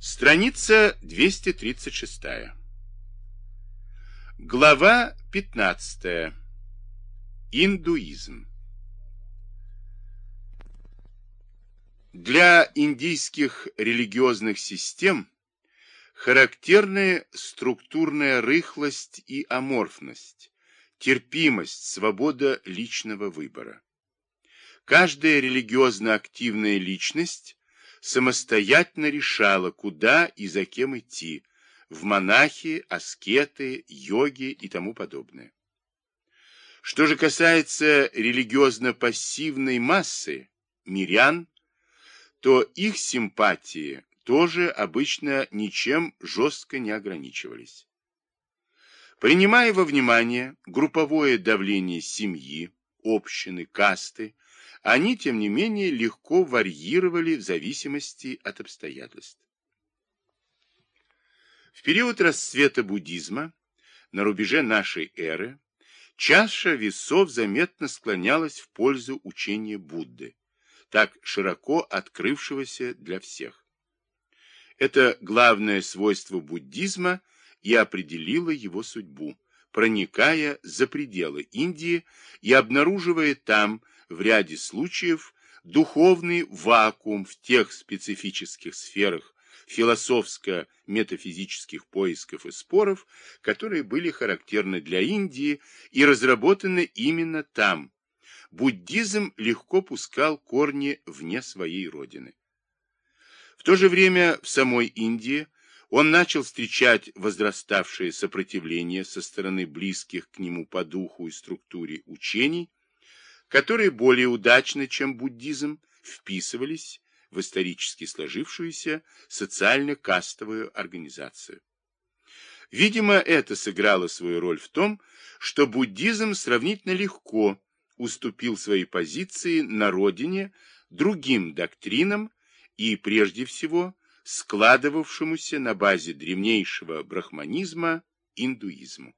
Страница 236. Глава 15. Индуизм. Для индийских религиозных систем характерны структурная рыхлость и аморфность, терпимость, свобода личного выбора. Каждая религиозно активная личность самостоятельно решала, куда и за кем идти, в монахи, аскеты, йоги и тому подобное. Что же касается религиозно-пассивной массы, мирян, то их симпатии тоже обычно ничем жестко не ограничивались. Принимая во внимание групповое давление семьи, общины, касты, они, тем не менее, легко варьировали в зависимости от обстоятельств. В период расцвета буддизма, на рубеже нашей эры, чаша весов заметно склонялась в пользу учения Будды, так широко открывшегося для всех. Это главное свойство буддизма и определило его судьбу, проникая за пределы Индии и обнаруживая там в ряде случаев духовный вакуум в тех специфических сферах философско-метафизических поисков и споров, которые были характерны для Индии и разработаны именно там. Буддизм легко пускал корни вне своей родины. В то же время в самой Индии он начал встречать возраставшее сопротивление со стороны близких к нему по духу и структуре учений, которые более удачно, чем буддизм, вписывались в исторически сложившуюся социально-кастовую организацию. Видимо, это сыграло свою роль в том, что буддизм сравнительно легко уступил свои позиции на родине другим доктринам и, прежде всего, складывавшемуся на базе древнейшего брахманизма индуизму.